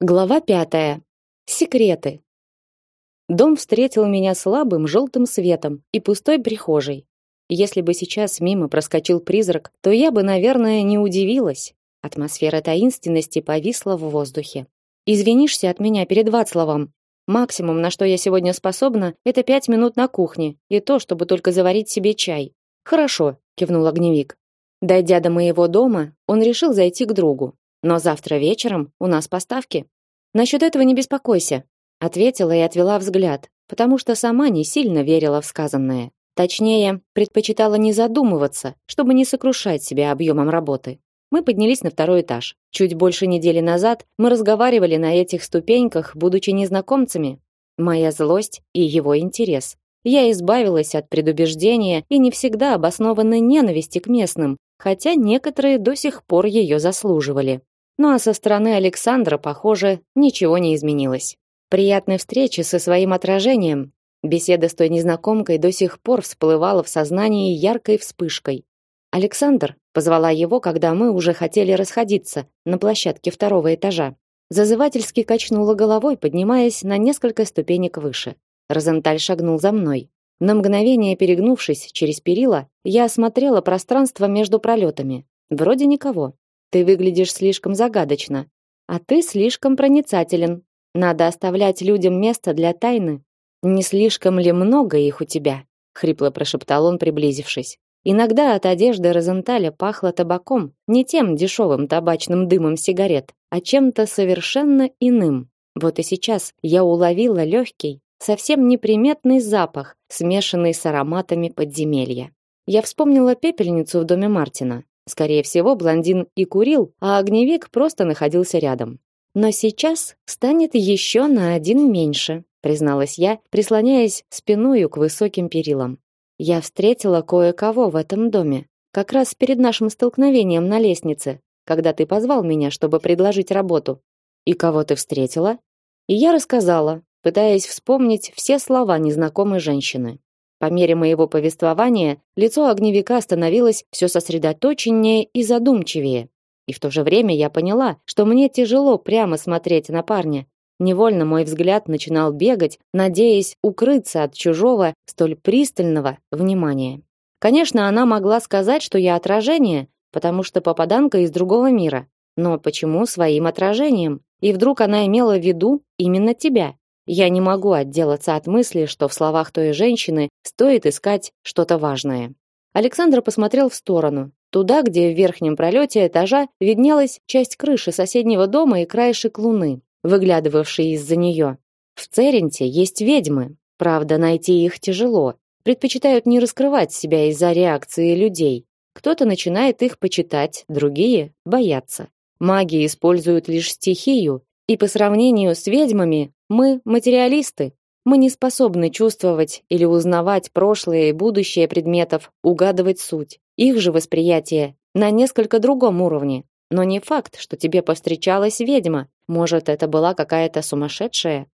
Глава пятая. Секреты. Дом встретил меня слабым желтым светом и пустой прихожей. Если бы сейчас мимо проскочил призрак, то я бы, наверное, не удивилась. Атмосфера таинственности повисла в воздухе. Извинишься от меня перед Вацлавом. Максимум, на что я сегодня способна, это пять минут на кухне, и то, чтобы только заварить себе чай. Хорошо, кивнул огневик. Дойдя до моего дома, он решил зайти к другу. Но завтра вечером у нас поставки. Насчет этого не беспокойся, ответила и отвела взгляд, потому что сама не сильно верила в сказанное. Точнее, предпочитала не задумываться, чтобы не сокрушать себя объемом работы. Мы поднялись на второй этаж. Чуть больше недели назад мы разговаривали на этих ступеньках, будучи незнакомцами. Моя злость и его интерес. Я избавилась от предубеждения и не всегда обоснованной ненависти к местным, хотя некоторые до сих пор ее заслуживали. Ну а со стороны Александра, похоже, ничего не изменилось. Приятной встречи со своим отражением. Беседа с той незнакомкой до сих пор всплывала в сознании яркой вспышкой. Александр позвала его, когда мы уже хотели расходиться на площадке второго этажа. Зазывательски качнула головой, поднимаясь на несколько ступенек выше. Розенталь шагнул за мной. На мгновение перегнувшись через перила, я осмотрела пространство между пролетами. Вроде никого. Ты выглядишь слишком загадочно, а ты слишком проницателен. Надо оставлять людям место для тайны. Не слишком ли много их у тебя? хрипло прошептал он, приблизившись. Иногда от одежды Розенталя пахло табаком, не тем дешевым табачным дымом сигарет, а чем-то совершенно иным. Вот и сейчас я уловила легкий, совсем неприметный запах, смешанный с ароматами подземелья. Я вспомнила пепельницу в доме Мартина. Скорее всего, блондин и курил, а огневик просто находился рядом. Но сейчас станет еще на один меньше, призналась я, прислоняясь спиной к высоким перилам. Я встретила кое-кого в этом доме, как раз перед нашим столкновением на лестнице, когда ты позвал меня, чтобы предложить работу. И кого ты встретила? И я рассказала, пытаясь вспомнить все слова незнакомой женщины. По мере моего повествования лицо огневика становилось все сосредоточеннее и задумчивее. И в то же время я поняла, что мне тяжело прямо смотреть на парня. Невольно мой взгляд начинал бегать, надеясь укрыться от чужого, столь пристального внимания. Конечно, она могла сказать, что я отражение, потому что попаданка из другого мира. Но почему своим отражением? И вдруг она имела в виду именно тебя? Я не могу отделаться от мысли, что в словах той женщины стоит искать что-то важное. Александр посмотрел в сторону, туда, где в верхнем пролете этажа виднелась часть крыши соседнего дома и краешек луны, выглядывавший из-за нее. В Церенте есть ведьмы. Правда, найти их тяжело. Предпочитают не раскрывать себя из-за реакции людей. Кто-то начинает их почитать, другие боятся. Маги используют лишь стихию, и по сравнению с ведьмами мы материалисты. Мы не способны чувствовать или узнавать прошлое и будущее предметов, угадывать суть. Их же восприятие на несколько другом уровне. Но не факт, что тебе повстречалась ведьма. Может, это была какая-то сумасшедшая?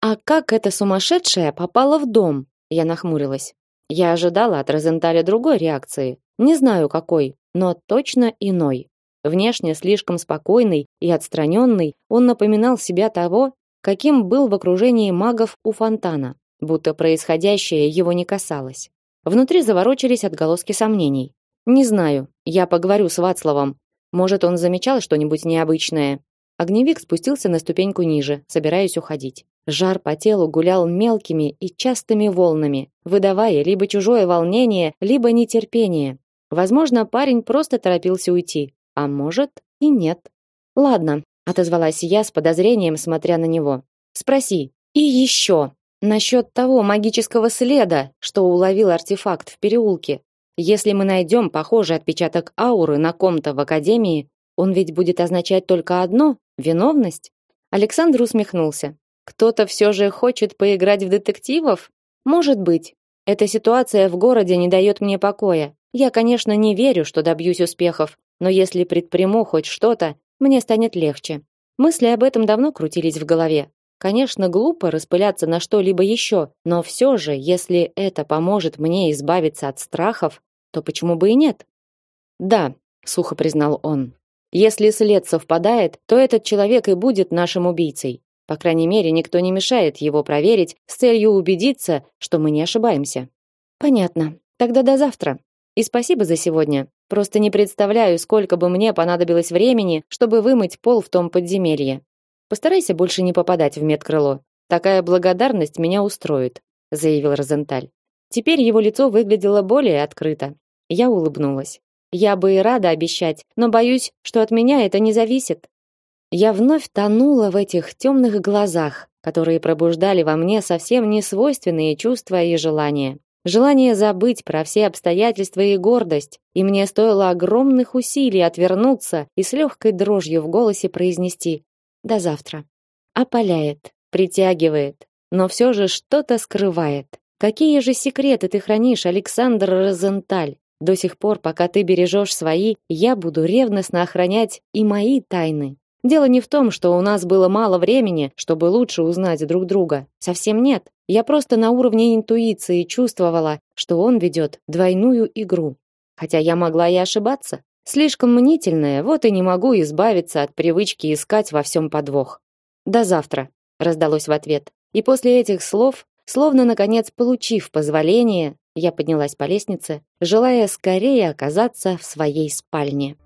А как эта сумасшедшая попала в дом? Я нахмурилась. Я ожидала от Розенталя другой реакции. Не знаю какой, но точно иной. Внешне слишком спокойный и отстраненный, он напоминал себя того, каким был в окружении магов у фонтана, будто происходящее его не касалось. Внутри заворочились отголоски сомнений. Не знаю, я поговорю с Вацлавом. Может, он замечал что-нибудь необычное. Огневик спустился на ступеньку ниже, собираясь уходить. Жар по телу гулял мелкими и частыми волнами, выдавая либо чужое волнение, либо нетерпение. Возможно, парень просто торопился уйти, а может и нет. Ладно, отозвалась я с подозрением, смотря на него. Спроси. И еще насчет того магического следа, что уловил артефакт в переулке. Если мы найдем похожий отпечаток ауры на ком-то в академии, он ведь будет означать только одно виновность. Александр усмехнулся. Кто-то все же хочет поиграть в детективов? Может быть. Эта ситуация в городе не дает мне покоя. Я, конечно, не верю, что добьюсь успехов, но если предприму хоть что-то, мне станет легче. Мысли об этом давно крутились в голове. Конечно, глупо распыляться на что-либо еще, но все же, если это поможет мне избавиться от страхов, то почему бы и нет? Да, сухо признал он. Если след совпадает, то этот человек и будет нашим убийцей. По крайней мере, никто не мешает его проверить с целью убедиться, что мы не ошибаемся. Понятно. Тогда до завтра. И спасибо за сегодня. Просто не представляю, сколько бы мне понадобилось времени, чтобы вымыть пол в том подземелье. Постарайся больше не попадать в медкрыло. Такая благодарность меня устроит, заявил Розенталь. Теперь его лицо выглядело более открыто. Я улыбнулась. Я бы и рада обещать, но боюсь, что от меня это не зависит. Я вновь тонула в этих темных глазах, которые пробуждали во мне совсем не свойственные чувства и желания. Желание забыть про все обстоятельства и гордость, и мне стоило огромных усилий отвернуться и с легкой дрожью в голосе произнести «до завтра». Опаляет, притягивает, но все же что-то скрывает. Какие же секреты ты хранишь, Александр Розенталь? До сих пор, пока ты бережешь свои, я буду ревностно охранять и мои тайны. Дело не в том, что у нас было мало времени, чтобы лучше узнать друг друга. Совсем нет. Я просто на уровне интуиции чувствовала, что он ведет двойную игру. Хотя я могла и ошибаться. Слишком мнительная, вот и не могу избавиться от привычки искать во всем подвох. До завтра, раздалось в ответ. И после этих слов, словно наконец получив позволение, я поднялась по лестнице, желая скорее оказаться в своей спальне.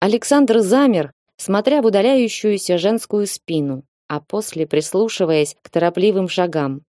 Александр замер, смотря в удаляющуюся женскую спину, а после прислушиваясь к торопливым шагам.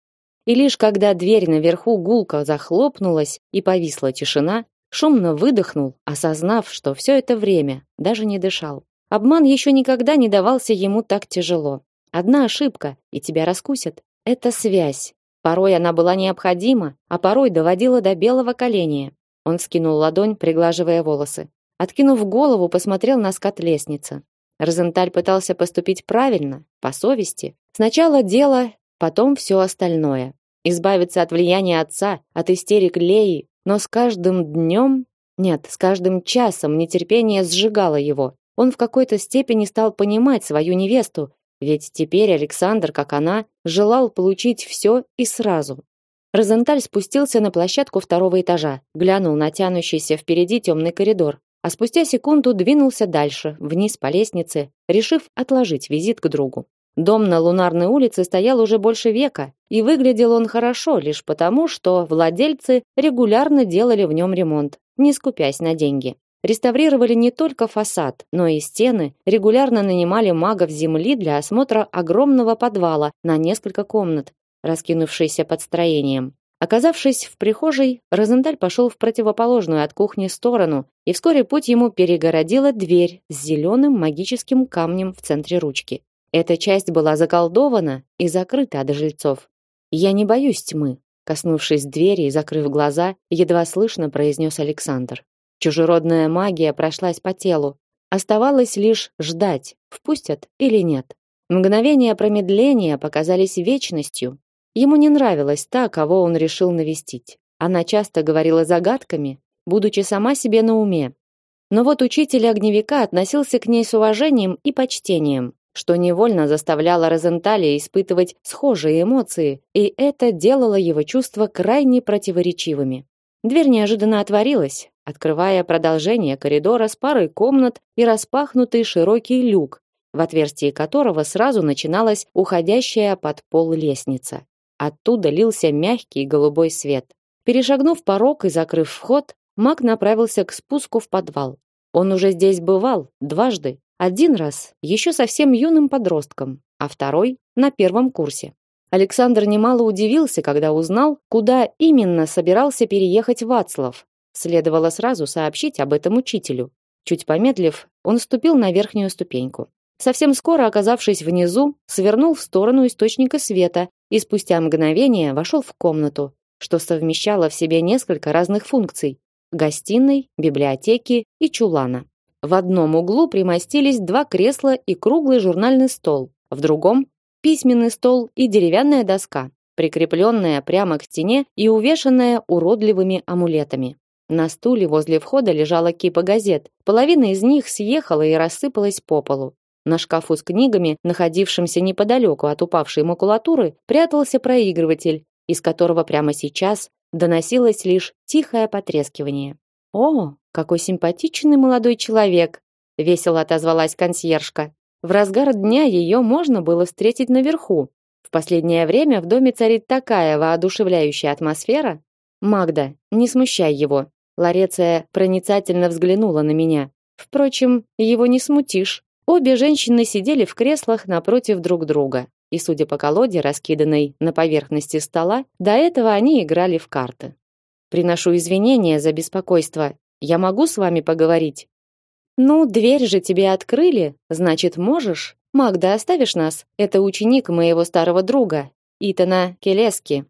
И лишь когда дверь наверху гулко захлопнулась и повисла тишина, шумно выдохнул, осознав, что все это время даже не дышал. Обман еще никогда не давался ему так тяжело. Одна ошибка, и тебя раскусят. Это связь. Порой она была необходима, а порой доводила до белого коленя. Он скинул ладонь, приглаживая волосы. Откинув голову, посмотрел на скат лестницы. Розенталь пытался поступить правильно, по совести. Сначала дело, потом все остальное. Избавиться от влияния отца, от истерик Леи, но с каждым днем, нет, с каждым часом нетерпение сжигало его. Он в какой-то степени стал понимать свою невесту, ведь теперь Александр, как она, желал получить все и сразу. Розенталь спустился на площадку второго этажа, глянул на тянущийся впереди темный коридор, а спустя секунду двинулся дальше, вниз по лестнице, решив отложить визит к другу. Дом на Лунарной улице стоял уже больше века, и выглядел он хорошо лишь потому, что владельцы регулярно делали в нем ремонт, не скупясь на деньги. Реставрировали не только фасад, но и стены, регулярно нанимали магов земли для осмотра огромного подвала на несколько комнат, раскинувшийся под строением. Оказавшись в прихожей, Розенталь пошел в противоположную от кухни сторону, и вскоре путь ему перегородила дверь с зеленым магическим камнем в центре ручки. Эта часть была заколдована и закрыта от жильцов. «Я не боюсь тьмы», коснувшись двери и закрыв глаза, едва слышно произнес Александр. Чужеродная магия прошлась по телу. Оставалось лишь ждать, впустят или нет. Мгновения промедления показались вечностью, Ему не нравилась та, кого он решил навестить. Она часто говорила загадками, будучи сама себе на уме. Но вот учитель огневика относился к ней с уважением и почтением, что невольно заставляло Розенталя испытывать схожие эмоции, и это делало его чувства крайне противоречивыми. Дверь неожиданно отворилась, открывая продолжение коридора с парой комнат и распахнутый широкий люк, в отверстии которого сразу начиналась уходящая под пол лестница. Оттуда лился мягкий голубой свет. Перешагнув порог и закрыв вход, маг направился к спуску в подвал. Он уже здесь бывал дважды. Один раз еще совсем юным подростком, а второй на первом курсе. Александр немало удивился, когда узнал, куда именно собирался переехать Вацлав. Следовало сразу сообщить об этом учителю. Чуть помедлив, он ступил на верхнюю ступеньку. Совсем скоро, оказавшись внизу, свернул в сторону источника света и спустя мгновение вошел в комнату, что совмещало в себе несколько разных функций: гостиной, библиотеки и чулана. В одном углу примостились два кресла и круглый журнальный стол, в другом письменный стол и деревянная доска, прикрепленная прямо к стене и увешанная уродливыми амулетами. На стуле возле входа лежала кипа газет. Половина из них съехала и рассыпалась по полу. На шкафу с книгами, находившемся неподалеку от упавшей макулатуры, прятался проигрыватель, из которого прямо сейчас доносилось лишь тихое потрескивание. «О, какой симпатичный молодой человек!» — весело отозвалась консьержка. В разгар дня ее можно было встретить наверху. В последнее время в доме царит такая воодушевляющая атмосфера. «Магда, не смущай его». Лареция проницательно взглянула на меня. Впрочем, его не смутишь. Обе женщины сидели в креслах напротив друг друга, и, судя по колоде, раскиданной на поверхности стола, до этого они играли в карты. «Приношу извинения за беспокойство. Я могу с вами поговорить?» «Ну, дверь же тебе открыли, значит, можешь. Магда, оставишь нас? Это ученик моего старого друга, Итана Келески».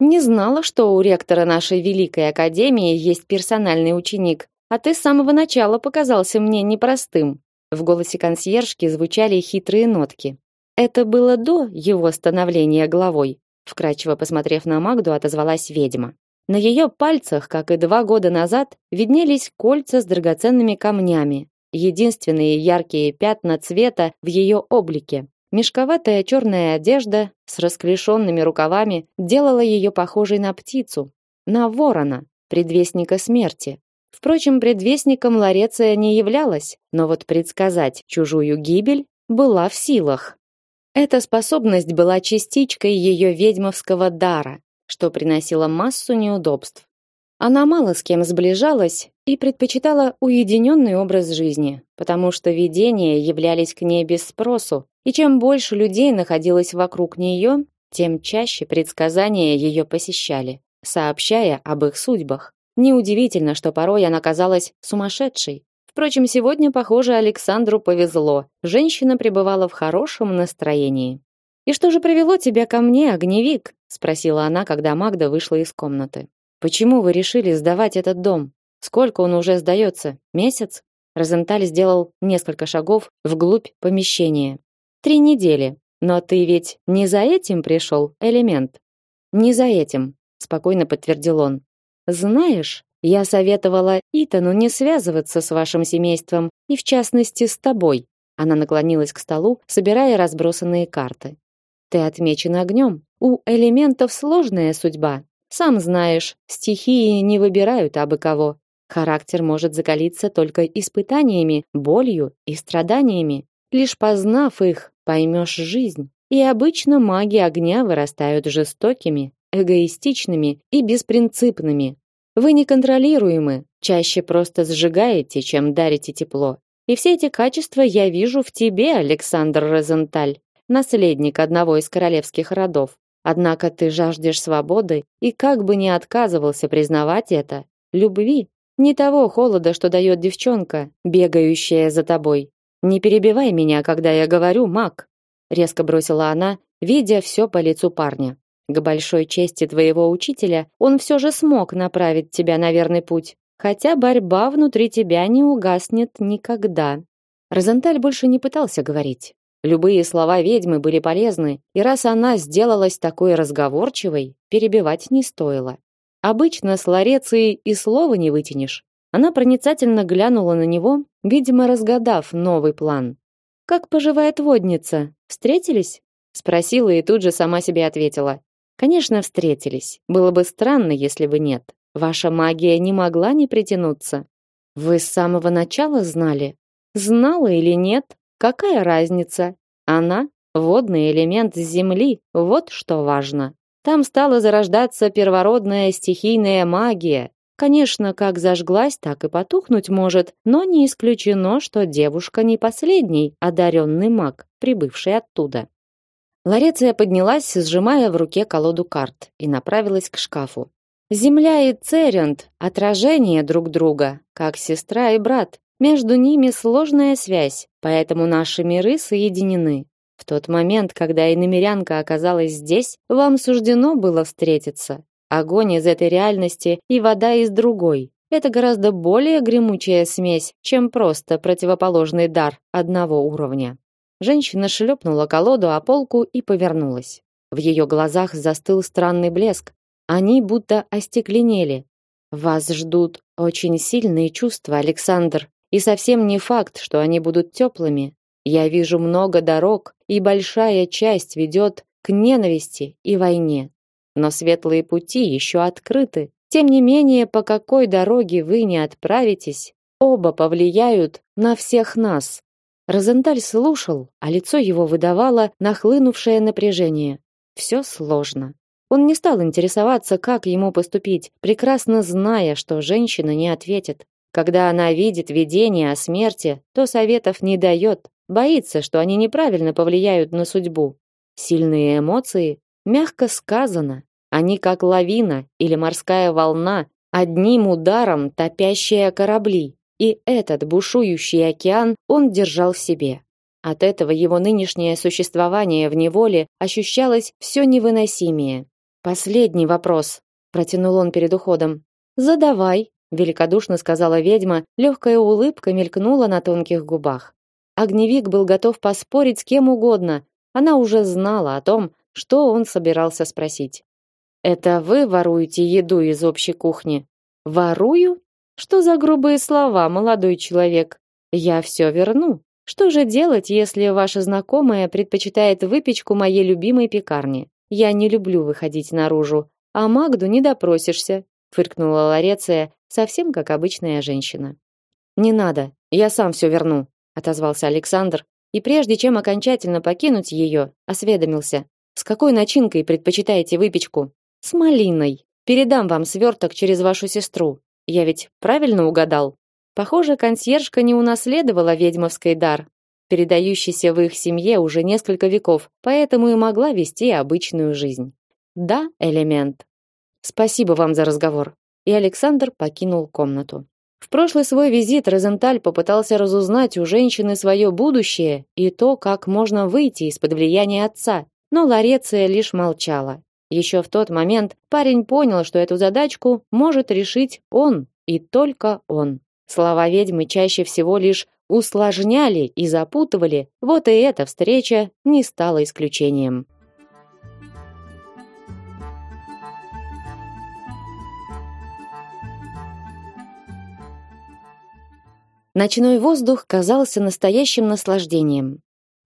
«Не знала, что у ректора нашей великой академии есть персональный ученик, а ты с самого начала показался мне непростым. В голосе консьержки звучали хитрые нотки. Это было до его становления главой. Вкратчиво посмотрев на Магду, отозвалась ведьма. На ее пальцах, как и два года назад, виднелись кольца с драгоценными камнями. Единственные яркие пятна цвета в ее облике. Мешковатая черная одежда с расклешенными рукавами делала ее похожей на птицу, на ворона, предвестника смерти. Впрочем, предвестником Лареция не являлась, но вот предсказать чужую гибель была в силах. Эта способность была частичкой ее ведьмовского дара, что приносило массу неудобств. Она мало с кем сближалась и предпочитала уединенный образ жизни, потому что видения являлись к ней без спросу, и чем больше людей находилось вокруг нее, тем чаще предсказания ее посещали, сообщая об их судьбах. Неудивительно, что порой она казалась сумасшедшей. Впрочем, сегодня, похоже, Александру повезло. Женщина пребывала в хорошем настроении. «И что же привело тебя ко мне, огневик?» спросила она, когда Магда вышла из комнаты. «Почему вы решили сдавать этот дом? Сколько он уже сдается? Месяц?» Розенталь сделал несколько шагов вглубь помещения. «Три недели. Но ты ведь не за этим пришел, элемент?» «Не за этим», спокойно подтвердил он. Знаешь, я советовала Итану не связываться с вашим семейством и в частности с тобой. Она наклонилась к столу, собирая разбросанные карты. Ты отмечен огнем. У элементов сложная судьба. Сам знаешь, стихии не выбирают абы кого. Характер может закалиться только испытаниями, болью и страданиями. Лишь познав их, поймешь жизнь. И обычно маги огня вырастают жестокими, эгоистичными и беспринципными. Вы неконтролируемы, чаще просто сжигаете, чем дарите тепло. И все эти качества я вижу в тебе, Александр Розенталь, наследник одного из королевских родов. Однако ты жаждешь свободы и как бы ни отказывался признавать это, любви, не того холода, что дает девчонка, бегающая за тобой. Не перебивай меня, когда я говорю, маг, резко бросила она, видя все по лицу парня. К большой чести твоего учителя, он все же смог направить тебя на верный путь, хотя борьба внутри тебя не угаснет никогда. Розенталь больше не пытался говорить. Любые слова ведьмы были полезны, и раз она сделалась такой разговорчивой, перебивать не стоило. Обычно с Ларецией и слова не вытянешь. Она проницательно глянула на него, видимо, разгадав новый план. Как поживает водница? Встретились? спросила и тут же сама себе ответила: Конечно, встретились. Было бы странно, если бы нет. Ваша магия не могла не притянуться. Вы с самого начала знали? Знала или нет? Какая разница? Она водный элемент земли, вот что важно. Там стала зарождаться первородная стихийная магия. Конечно, как зажглась, так и потухнуть может, но не исключено, что девушка не последний одаренный маг, прибывший оттуда. Лареция поднялась, сжимая в руке колоду карт, и направилась к шкафу. Земля и Церент — отражение друг друга, как сестра и брат. Между ними сложная связь, поэтому наши миры соединены. В тот момент, когда иномерянка оказалась здесь, вам суждено было встретиться. Огонь из этой реальности и вода из другой. Это гораздо более гремучая смесь, чем просто противоположный дар одного уровня. Женщина шлепнула колоду о полку и повернулась. В ее глазах застыл странный блеск. Они будто остекленели. Вас ждут очень сильные чувства, Александр, и совсем не факт, что они будут теплыми. Я вижу много дорог, и большая часть ведет к ненависти и войне. Но светлые пути еще открыты. Тем не менее, по какой дороге вы не отправитесь, оба повлияют на всех нас. Розенталь слушал, а лицо его выдавало нахлынувшее напряжение. Все сложно. Он не стал интересоваться, как ему поступить, прекрасно зная, что женщина не ответит. Когда она видит видение о смерти, то советов не дает, боится, что они неправильно повлияют на судьбу. Сильные эмоции, мягко сказано, они как лавина или морская волна, одним ударом топящие корабли. И этот бушующий океан он держал в себе. От этого его нынешнее существование в неволе ощущалось все невыносимее. Последний вопрос, протянул он перед уходом. Задавай, великодушно сказала ведьма, легкая улыбка мелькнула на тонких губах. Огневик был готов поспорить с кем угодно. Она уже знала о том, что он собирался спросить. Это вы воруете еду из общей кухни? Ворую? Что за грубые слова, молодой человек? Я все верну. Что же делать, если ваша знакомая предпочитает выпечку моей любимой пекарни? Я не люблю выходить наружу, а Магду не допросишься, фыркнула Лареция, совсем как обычная женщина. Не надо, я сам все верну, отозвался Александр, и прежде чем окончательно покинуть ее, осведомился: с какой начинкой предпочитаете выпечку? С малиной. Передам вам сверток через вашу сестру. Я ведь правильно угадал? Похоже, консьержка не унаследовала ведьмовский дар, передающийся в их семье уже несколько веков, поэтому и могла вести обычную жизнь. Да, элемент. Спасибо вам за разговор. И Александр покинул комнату. В прошлый свой визит Розенталь попытался разузнать у женщины свое будущее и то, как можно выйти из-под влияния отца, но Лареция лишь молчала. Еще в тот момент парень понял, что эту задачку может решить он и только он. Слова ведьмы чаще всего лишь усложняли и запутывали, вот и эта встреча не стала исключением. Ночной воздух казался настоящим наслаждением.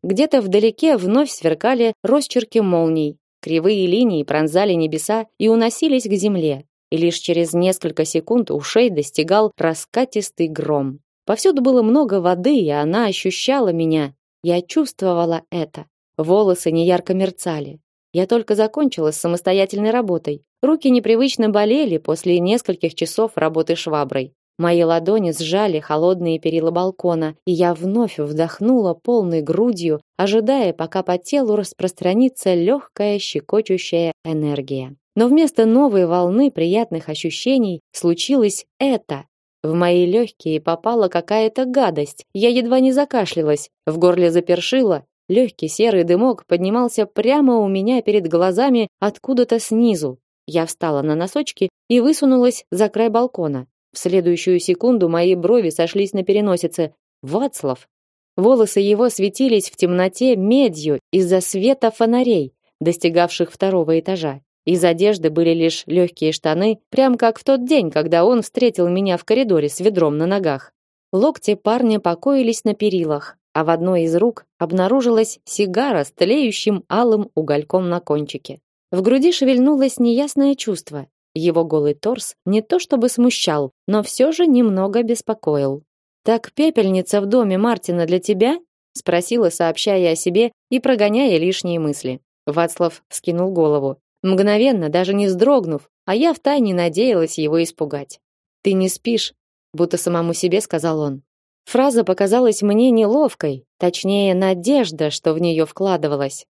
Где-то вдалеке вновь сверкали росчерки молний, Кривые линии пронзали небеса и уносились к земле, и лишь через несколько секунд ушей достигал раскатистый гром. Повсюду было много воды, и она ощущала меня. Я чувствовала это. Волосы неярко мерцали. Я только закончила с самостоятельной работой. Руки непривычно болели после нескольких часов работы шваброй. Мои ладони сжали холодные перила балкона, и я вновь вдохнула полной грудью, ожидая, пока по телу распространится легкая щекочущая энергия. Но вместо новой волны приятных ощущений случилось это. В мои легкие попала какая-то гадость. Я едва не закашлялась, в горле запершило, легкий серый дымок поднимался прямо у меня перед глазами откуда-то снизу. Я встала на носочки и высунулась за край балкона. Следующую секунду мои брови сошлись на переносице. Вацлав. Волосы его светились в темноте медью из-за света фонарей, достигавших второго этажа. Из одежды были лишь легкие штаны, прям как в тот день, когда он встретил меня в коридоре с ведром на ногах. Локти парня покоились на перилах, а в одной из рук обнаружилась сигара с тлеющим алым угольком на кончике. В груди шевельнулось неясное чувство, его голый торс не то чтобы смущал, но все же немного беспокоил. Так пепельница в доме Мартина для тебя? спросила, сообщая о себе и прогоняя лишние мысли. Вацлав вскинул голову, мгновенно, даже не вздрогнув, а я втайне надеялась его испугать. Ты не спишь, будто самому себе сказал он. Фраза показалась мне неловкой, точнее, надежда, что в нее вкладывалась.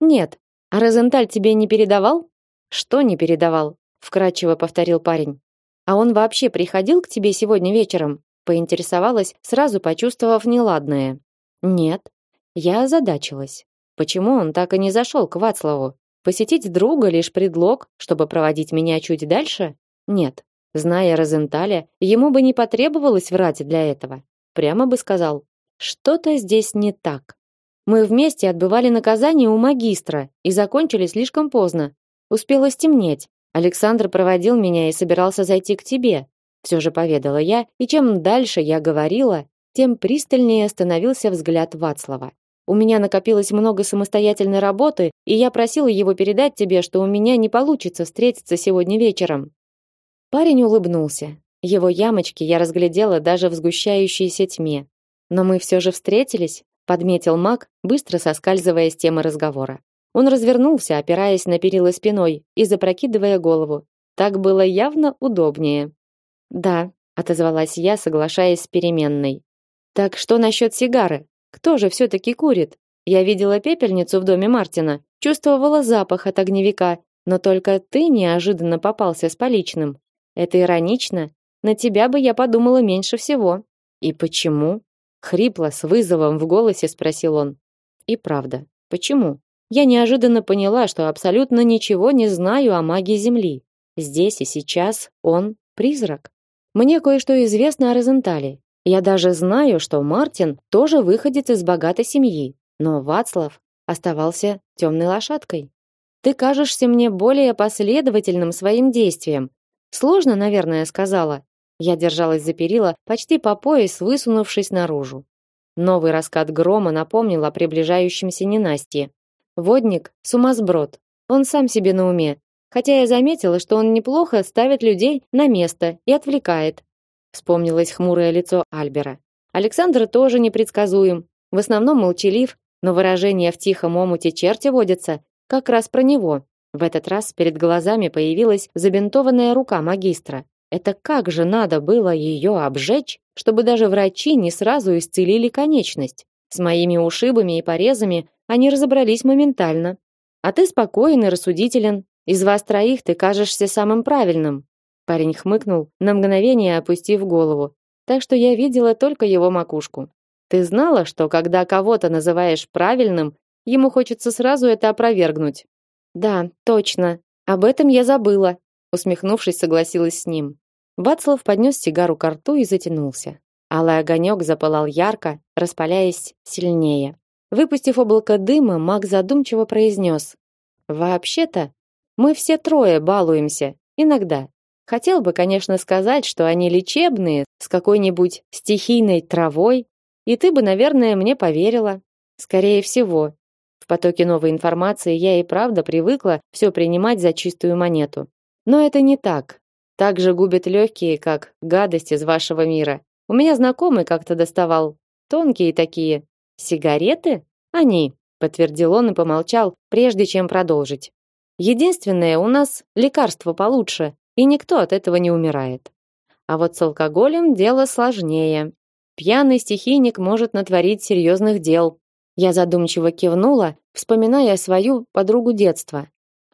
Нет. А Розенталь тебе не передавал? Что не передавал? Вкрадчиво повторил парень. А он вообще приходил к тебе сегодня вечером? поинтересовалась, сразу почувствовав неладное. Нет. Я озадачилась. Почему он так и не зашел к Вацлаву? Посетить друга лишь предлог, чтобы проводить меня чуть дальше? Нет. Зная Розенталя, ему бы не потребовалось врать для этого. Прямо бы сказал: "Что-то здесь не так. Мы вместе отбывали наказание у магистра и закончили слишком поздно. Успело стемнеть. Александр проводил меня и собирался зайти к тебе, все же поведала я, и чем дальше я говорила, тем пристальнее становился взгляд Вацлава. У меня накопилось много самостоятельной работы, и я просила его передать тебе, что у меня не получится встретиться сегодня вечером. Парень улыбнулся. Его ямочки я разглядела даже в сгущающейся тьме. Но мы все же встретились, подметил Мак, быстро соскальзывая с темы разговора. Он развернулся, опираясь на перила спиной и запрокидывая голову. Так было явно удобнее. Да, отозвалась я, соглашаясь с переменной. Так что насчет сигары? Кто же все таки курит? Я видела пепельницу в доме Мартина, чувствовала запах от огневика, но только ты неожиданно попался с поличным. Это иронично. На тебя бы я подумала меньше всего. И почему? хрипло с вызовом в голосе спросил он. И правда, почему? Я неожиданно поняла, что абсолютно ничего не знаю о магии Земли. Здесь и сейчас он призрак. Мне кое-что известно о Розентале. Я даже знаю, что Мартин тоже выходит из богатой семьи, но Вацлав оставался темной лошадкой. Ты кажешься мне более последовательным своим действием. Сложно, наверное, сказала. Я держалась за перила, почти по пояс высунувшись наружу. Новый раскат грома напомнил о приближающемся ненастье. Водник сумасброд. Он сам себе на уме, хотя я заметила, что он неплохо ставит людей на место и отвлекает. Вспомнилось хмурое лицо Альбера. Александр тоже непредсказуем, в основном молчалив, но выражение в тихом омуте черти водятся как раз про него. В этот раз перед глазами появилась забинтованная рука магистра. Это как же надо было ее обжечь, чтобы даже врачи не сразу исцелили конечность. С моими ушибами и порезами они разобрались моментально. А ты спокоен и рассудителен, из вас троих ты кажешься самым правильным. Парень хмыкнул, на мгновение опустив голову, так что я видела только его макушку. Ты знала, что когда кого-то называешь правильным, ему хочется сразу это опровергнуть? Да, точно. Об этом я забыла, усмехнувшись, согласилась с ним. Вацлав поднес сигару к рту и затянулся. Алый огонек запылал ярко, распаляясь сильнее. Выпустив облако дыма, Мак задумчиво произнес: "Вообще-то мы все трое балуемся, иногда. Хотел бы, конечно, сказать, что они лечебные, с какой-нибудь стихийной травой, и ты бы, наверное, мне поверила. Скорее всего. В потоке новой информации я и правда привыкла все принимать за чистую монету. Но это не так. Так же губит легкие, как гадость из вашего мира. У меня знакомый как-то доставал. Тонкие такие. Сигареты? Они, подтвердил он и помолчал, прежде чем продолжить. Единственное, у нас лекарство получше, и никто от этого не умирает. А вот с алкоголем дело сложнее. Пьяный стихийник может натворить серьезных дел. Я задумчиво кивнула, вспоминая свою подругу детства.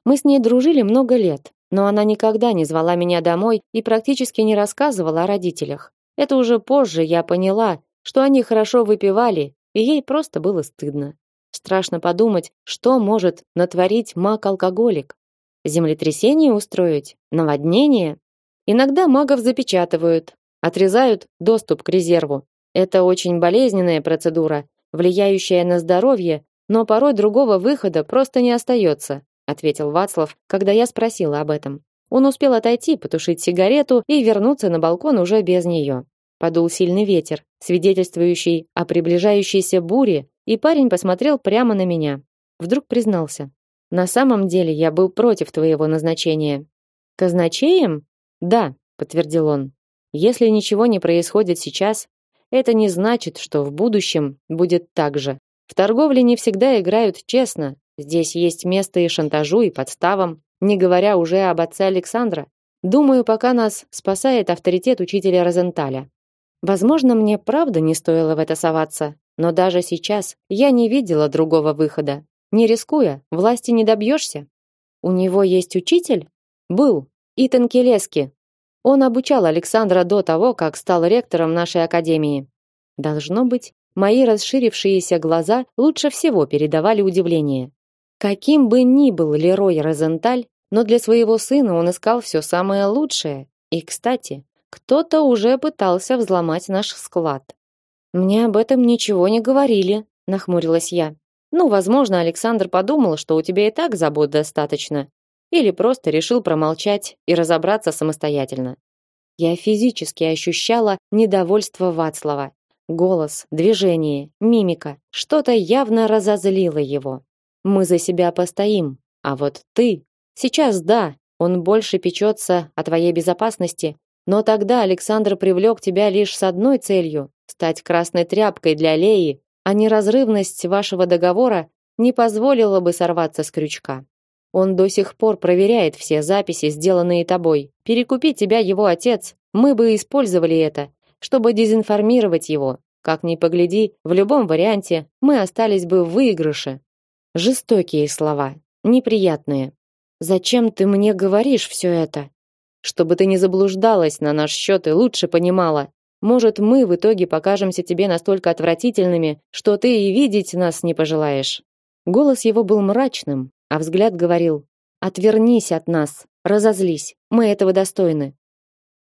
Мы с ней дружили много лет, но она никогда не звала меня домой и практически не рассказывала о родителях. Это уже позже я поняла, что они хорошо выпивали, и ей просто было стыдно. Страшно подумать, что может натворить маг-алкоголик. Землетрясение устроить, наводнение. Иногда магов запечатывают, отрезают доступ к резерву. Это очень болезненная процедура, влияющая на здоровье, но порой другого выхода просто не остается, ответил Вацлав, когда я спросила об этом. Он успел отойти, потушить сигарету и вернуться на балкон уже без нее. Подул сильный ветер, свидетельствующий о приближающейся буре, и парень посмотрел прямо на меня. Вдруг признался: "На самом деле я был против твоего назначения". "Казначеем?" "Да", подтвердил он. "Если ничего не происходит сейчас, это не значит, что в будущем будет так же. В торговле не всегда играют честно. Здесь есть место и шантажу, и подставам, не говоря уже об отце Александра. Думаю, пока нас спасает авторитет учителя Розенталя. Возможно, мне правда не стоило в это соваться, но даже сейчас я не видела другого выхода. Не рискуя, власти не добьешься. У него есть учитель? Был. Итан Келески. Он обучал Александра до того, как стал ректором нашей академии. Должно быть, мои расширившиеся глаза лучше всего передавали удивление. Каким бы ни был Лерой Розенталь, но для своего сына он искал все самое лучшее. И, кстати, кто-то уже пытался взломать наш склад. Мне об этом ничего не говорили, нахмурилась я. Ну, возможно, Александр подумал, что у тебя и так забот достаточно, или просто решил промолчать и разобраться самостоятельно. Я физически ощущала недовольство Вацлава. голос, движение, мимика, что-то явно разозлило его. Мы за себя постоим, а вот ты сейчас да, он больше печется о твоей безопасности, но тогда Александр привлек тебя лишь с одной целью стать красной тряпкой для Леи, а неразрывность вашего договора не позволила бы сорваться с крючка. Он до сих пор проверяет все записи, сделанные тобой. Перекупи тебя его отец, мы бы использовали это, чтобы дезинформировать его. Как ни погляди, в любом варианте мы остались бы в выигрыше. Жестокие слова, неприятные. Зачем ты мне говоришь все это? Чтобы ты не заблуждалась на наш счет и лучше понимала. Может, мы в итоге покажемся тебе настолько отвратительными, что ты и видеть нас не пожелаешь. Голос его был мрачным, а взгляд говорил: "Отвернись от нас, разозлись. Мы этого достойны".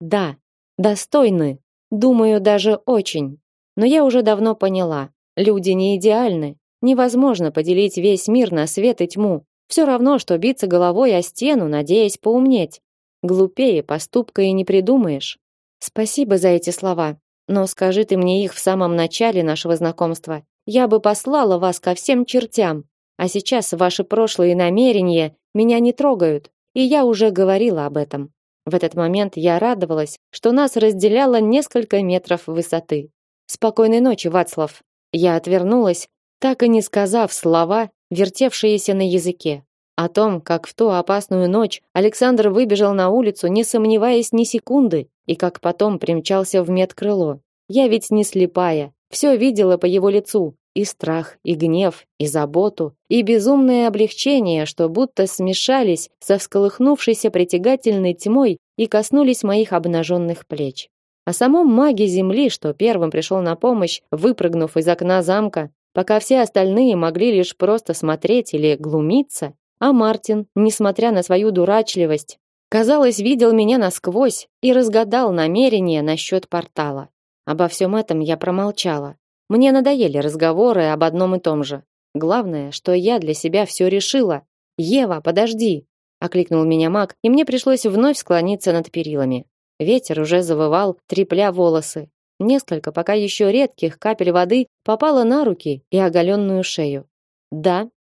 Да, достойны. Думаю, даже очень. Но я уже давно поняла, люди не идеальны. Невозможно поделить весь мир на свет и тьму. Все равно, что биться головой о стену, надеясь поумнеть. Глупее поступка и не придумаешь. Спасибо за эти слова. Но скажи ты мне их в самом начале нашего знакомства, я бы послала вас ко всем чертям. А сейчас ваши прошлые намерения меня не трогают, и я уже говорила об этом. В этот момент я радовалась, что нас разделяло несколько метров высоты. Спокойной ночи, Вацлав. Я отвернулась, так и не сказав слова, вертевшиеся на языке. О том, как в ту опасную ночь Александр выбежал на улицу, не сомневаясь ни секунды, и как потом примчался в медкрыло. Я ведь не слепая, все видела по его лицу, и страх, и гнев, и заботу, и безумное облегчение, что будто смешались со всколыхнувшейся притягательной тьмой и коснулись моих обнаженных плеч. О самом маге земли, что первым пришел на помощь, выпрыгнув из окна замка, пока все остальные могли лишь просто смотреть или глумиться, а Мартин, несмотря на свою дурачливость, казалось, видел меня насквозь и разгадал намерение насчет портала. Обо всем этом я промолчала. Мне надоели разговоры об одном и том же. Главное, что я для себя все решила. Ева, подожди, окликнул меня маг, и мне пришлось вновь склониться над перилами. Ветер уже завывал, трепля волосы. Несколько пока еще редких капель воды попало на руки и оголенную шею. Да,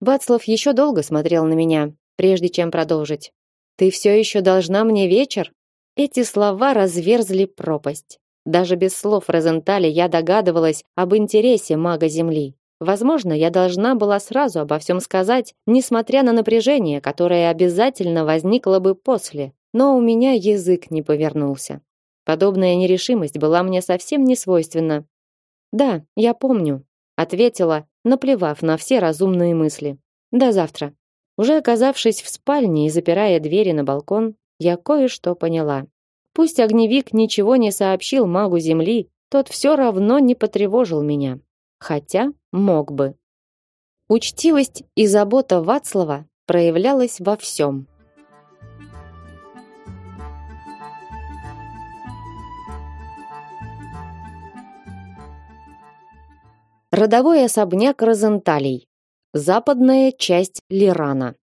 Вацлав еще долго смотрел на меня, прежде чем продолжить. Ты все еще должна мне вечер? Эти слова разверзли пропасть. Даже без слов Розентали я догадывалась об интересе мага Земли. Возможно, я должна была сразу обо всем сказать, несмотря на напряжение, которое обязательно возникло бы после. Но у меня язык не повернулся. Подобная нерешимость была мне совсем не свойственна. Да, я помню, ответила, наплевав на все разумные мысли. До завтра. Уже оказавшись в спальне и запирая двери на балкон, я кое-что поняла. Пусть огневик ничего не сообщил магу земли, тот все равно не потревожил меня. Хотя мог бы. Учтивость и забота Вацлава проявлялась во всем. Родовой особняк Розенталей. Западная часть Лирана.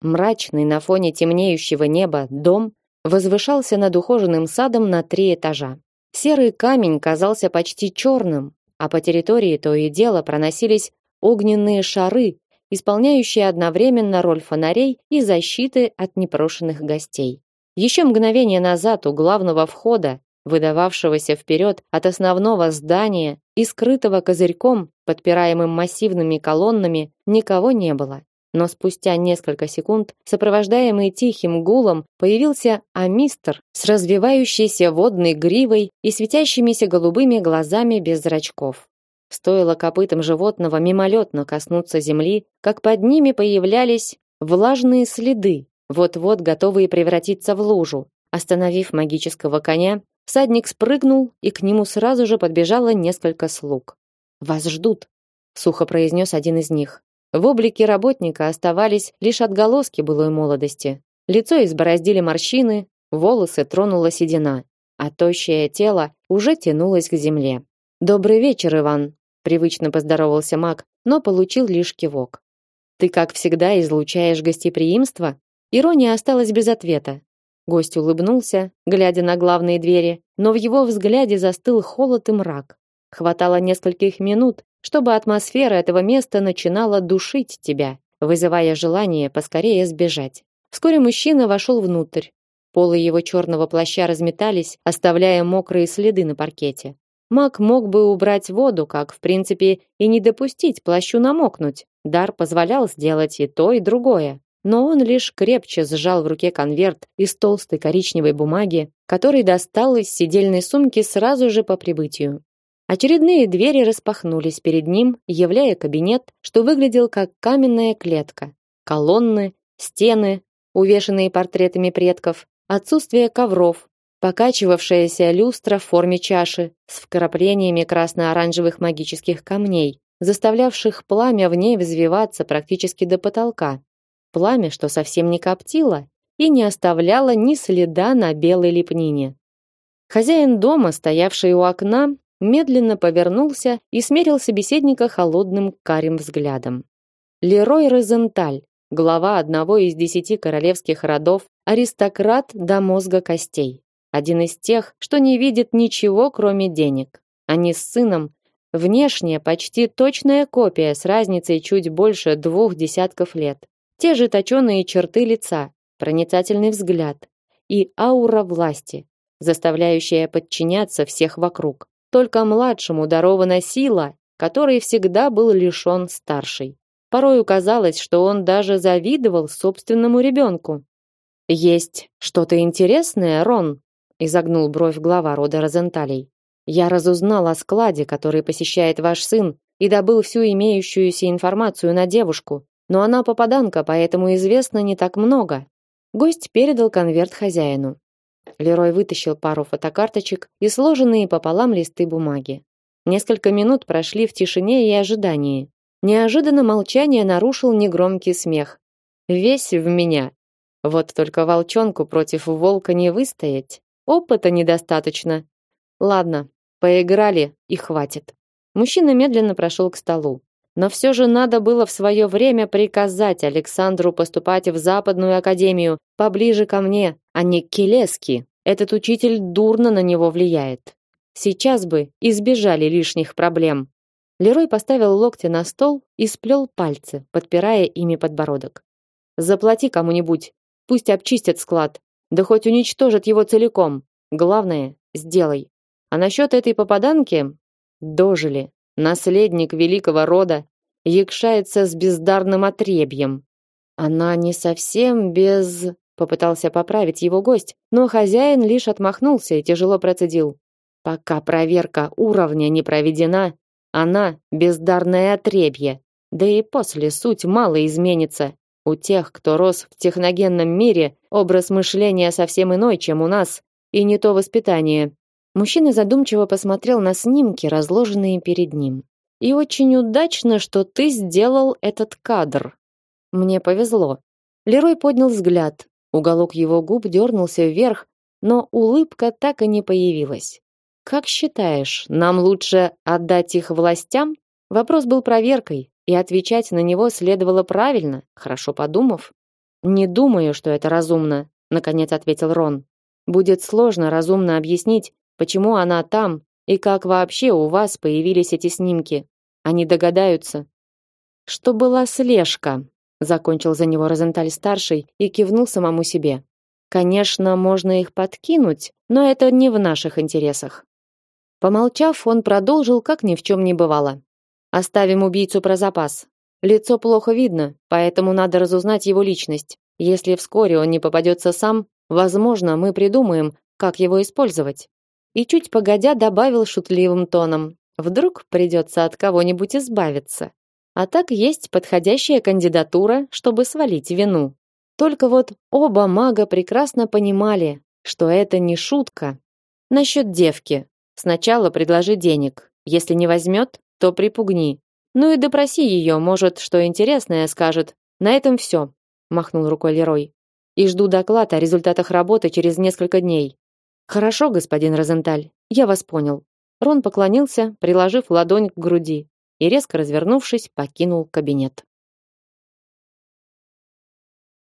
Мрачный на фоне темнеющего неба дом возвышался над ухоженным садом на три этажа. Серый камень казался почти черным, а по территории то и дело проносились огненные шары, исполняющие одновременно роль фонарей и защиты от непрошенных гостей. Еще мгновение назад у главного входа выдававшегося вперед от основного здания и скрытого козырьком, подпираемым массивными колоннами, никого не было. Но спустя несколько секунд, сопровождаемый тихим гулом, появился амистр с развивающейся водной гривой и светящимися голубыми глазами без зрачков. Стоило копытам животного мимолетно коснуться земли, как под ними появлялись влажные следы, вот-вот готовые превратиться в лужу. Остановив магического коня, Всадник спрыгнул, и к нему сразу же подбежало несколько слуг. «Вас ждут», — сухо произнес один из них. В облике работника оставались лишь отголоски былой молодости. Лицо избороздили морщины, волосы тронула седина, а тощее тело уже тянулось к земле. «Добрый вечер, Иван», — привычно поздоровался маг, но получил лишь кивок. «Ты, как всегда, излучаешь гостеприимство?» Ирония осталась без ответа. Гость улыбнулся, глядя на главные двери, но в его взгляде застыл холод и мрак. Хватало нескольких минут, чтобы атмосфера этого места начинала душить тебя, вызывая желание поскорее сбежать. Вскоре мужчина вошел внутрь. Полы его черного плаща разметались, оставляя мокрые следы на паркете. Маг мог бы убрать воду, как, в принципе, и не допустить плащу намокнуть. Дар позволял сделать и то, и другое. Но он лишь крепче сжал в руке конверт из толстой коричневой бумаги, который достал из сидельной сумки сразу же по прибытию. Очередные двери распахнулись перед ним, являя кабинет, что выглядел как каменная клетка. Колонны, стены, увешанные портретами предков, отсутствие ковров, покачивавшаяся люстра в форме чаши с вкраплениями красно-оранжевых магических камней, заставлявших пламя в ней взвиваться практически до потолка. Пламя, что совсем не коптило и не оставляло ни следа на белой лепнине. Хозяин дома, стоявший у окна, медленно повернулся и смерил собеседника холодным карим взглядом. Лерой Розенталь, глава одного из десяти королевских родов, аристократ до мозга костей. Один из тех, что не видит ничего, кроме денег. Они с сыном внешне почти точная копия с разницей чуть больше двух десятков лет. Те же точеные черты лица, проницательный взгляд и аура власти, заставляющая подчиняться всех вокруг. Только младшему дарована сила, которой всегда был лишен старший. Порой казалось, что он даже завидовал собственному ребенку. Есть что-то интересное, Рон? изогнул бровь глава рода Розенталей. Я разузнал о складе, который посещает ваш сын, и добыл всю имеющуюся информацию на девушку, но она попаданка, поэтому известно не так много. Гость передал конверт хозяину. Лерой вытащил пару фотокарточек и сложенные пополам листы бумаги. Несколько минут прошли в тишине и ожидании. Неожиданно молчание нарушил негромкий смех. Весь в меня. Вот только волчонку против волка не выстоять. Опыта недостаточно. Ладно, поиграли и хватит. Мужчина медленно прошел к столу. Но все же надо было в свое время приказать Александру поступать в Западную академию, поближе ко мне, а не к Келески. Этот учитель дурно на него влияет. Сейчас бы избежали лишних проблем. Лерой поставил локти на стол и сплел пальцы, подпирая ими подбородок. Заплати кому-нибудь, пусть обчистят склад, да хоть уничтожат его целиком. Главное, сделай. А насчет этой попаданки дожили. Наследник великого рода якшается с бездарным отребьем. Она не совсем без попытался поправить его гость, но хозяин лишь отмахнулся и тяжело процедил: "Пока проверка уровня не проведена, она бездарное отребье. Да и после суть мало изменится. У тех, кто рос в техногенном мире, образ мышления совсем иной, чем у нас, и не то воспитание. Мужчина задумчиво посмотрел на снимки, разложенные перед ним. И очень удачно, что ты сделал этот кадр. Мне повезло. Лерой поднял взгляд. Уголок его губ дернулся вверх, но улыбка так и не появилась. Как считаешь, нам лучше отдать их властям? Вопрос был проверкой, и отвечать на него следовало правильно, хорошо подумав. Не думаю, что это разумно, наконец ответил Рон. Будет сложно разумно объяснить, Почему она там и как вообще у вас появились эти снимки? Они догадаются, что была слежка, закончил за него Розенталь старший и кивнул самому себе. Конечно, можно их подкинуть, но это не в наших интересах. Помолчав, он продолжил, как ни в чем не бывало. Оставим убийцу про запас. Лицо плохо видно, поэтому надо разузнать его личность. Если вскоре он не попадется сам, возможно, мы придумаем, как его использовать и чуть погодя добавил шутливым тоном: "Вдруг придется от кого-нибудь избавиться. А так есть подходящая кандидатура, чтобы свалить вину". Только вот оба мага прекрасно понимали, что это не шутка. Насчет девки. Сначала предложи денег. Если не возьмет, то припугни. Ну и допроси ее, может, что интересное скажет. На этом все, махнул рукой Лерой. И жду доклад о результатах работы через несколько дней. Хорошо, господин Розенталь, я вас понял. Рон поклонился, приложив ладонь к груди и резко развернувшись, покинул кабинет.